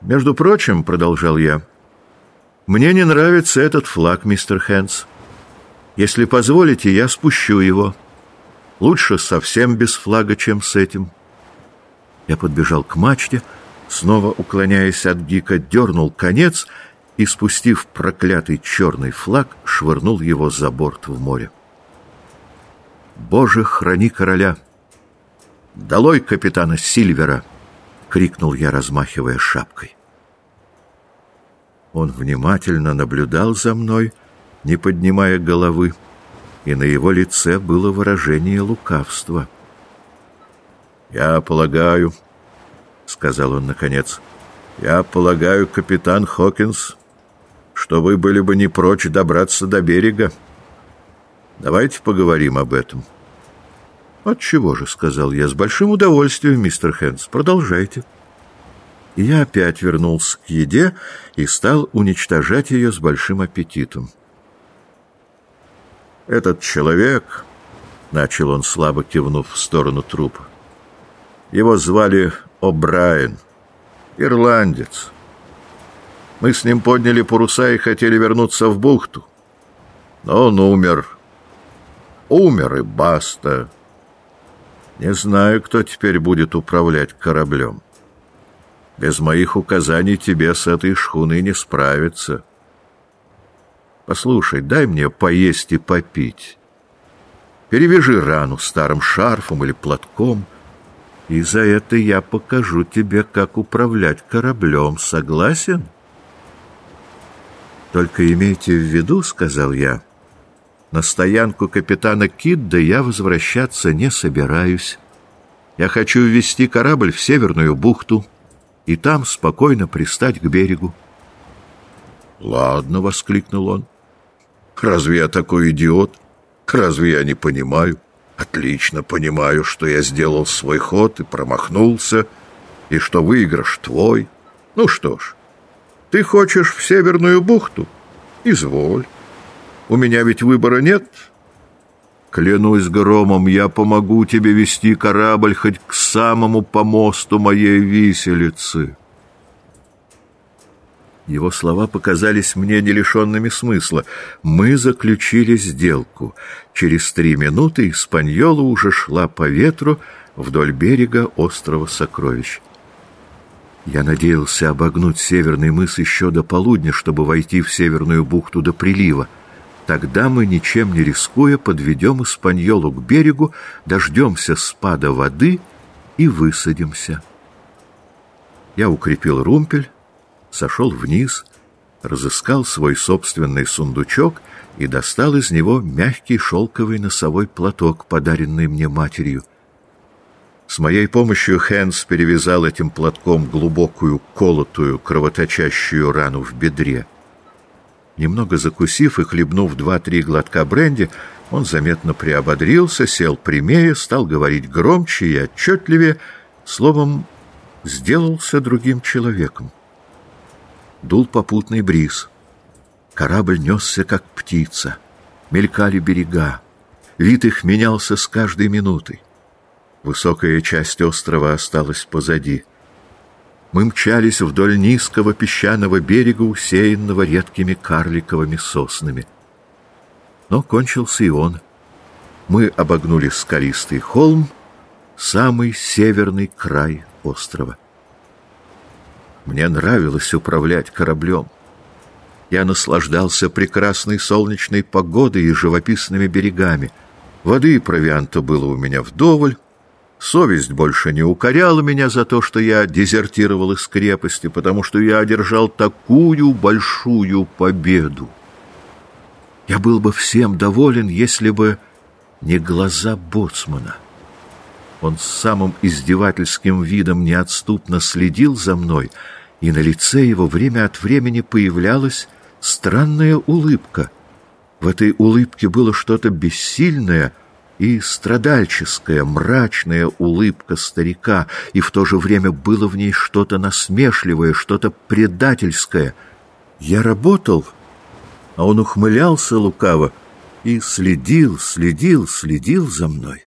«Между прочим, — продолжал я, — мне не нравится этот флаг, мистер Хэнс. Если позволите, я спущу его. Лучше совсем без флага, чем с этим». Я подбежал к мачте, снова уклоняясь от Гика, дернул конец и, спустив проклятый черный флаг, швырнул его за борт в море. «Боже, храни короля!» «Долой капитана Сильвера!» — крикнул я, размахивая шапкой. Он внимательно наблюдал за мной, не поднимая головы, и на его лице было выражение лукавства. «Я полагаю, — сказал он наконец, — я полагаю, капитан Хокинс, что вы были бы не прочь добраться до берега. Давайте поговорим об этом». «Отчего же?» — сказал я. «С большим удовольствием, мистер Хэнс. Продолжайте». И я опять вернулся к еде и стал уничтожать ее с большим аппетитом. «Этот человек...» — начал он, слабо кивнув в сторону трупа. «Его звали О'Брайен, ирландец. Мы с ним подняли паруса и хотели вернуться в бухту. Но он умер. Умер и баста». Не знаю, кто теперь будет управлять кораблем. Без моих указаний тебе с этой шхуной не справиться. Послушай, дай мне поесть и попить. Перевяжи рану старым шарфом или платком, и за это я покажу тебе, как управлять кораблем. Согласен? Только имейте в виду, — сказал я, — на стоянку капитана Кидда я возвращаться не собираюсь. Я хочу ввести корабль в Северную бухту и там спокойно пристать к берегу. «Ладно», — воскликнул он. «Разве я такой идиот? Разве я не понимаю? Отлично понимаю, что я сделал свой ход и промахнулся, и что выигрыш твой. Ну что ж, ты хочешь в Северную бухту? Изволь». У меня ведь выбора нет. Клянусь громом, я помогу тебе вести корабль хоть к самому помосту моей виселицы. Его слова показались мне не лишенными смысла. Мы заключили сделку. Через три минуты Испаньола уже шла по ветру вдоль берега острова Сокровищ. Я надеялся обогнуть северный мыс еще до полудня, чтобы войти в северную бухту до прилива. Тогда мы, ничем не рискуя, подведем Испаньолу к берегу, дождемся спада воды и высадимся. Я укрепил румпель, сошел вниз, разыскал свой собственный сундучок и достал из него мягкий шелковый носовой платок, подаренный мне матерью. С моей помощью Хэнс перевязал этим платком глубокую, колотую, кровоточащую рану в бедре. Немного закусив и хлебнув два-три глотка бренди, он заметно приободрился, сел прямее, стал говорить громче и отчетливее, словом, сделался другим человеком. Дул попутный бриз. Корабль несся, как птица. Мелькали берега. Вид их менялся с каждой минутой. Высокая часть острова осталась позади — мы мчались вдоль низкого песчаного берега, усеянного редкими карликовыми соснами. Но кончился и он. Мы обогнули скалистый холм, самый северный край острова. Мне нравилось управлять кораблем. Я наслаждался прекрасной солнечной погодой и живописными берегами. Воды и провианта было у меня вдоволь, Совесть больше не укоряла меня за то, что я дезертировал из крепости, потому что я одержал такую большую победу. Я был бы всем доволен, если бы не глаза боцмана. Он с самым издевательским видом неотступно следил за мной, и на лице его время от времени появлялась странная улыбка. В этой улыбке было что-то бессильное — и страдальческая, мрачная улыбка старика, и в то же время было в ней что-то насмешливое, что-то предательское. Я работал, а он ухмылялся лукаво и следил, следил, следил за мной.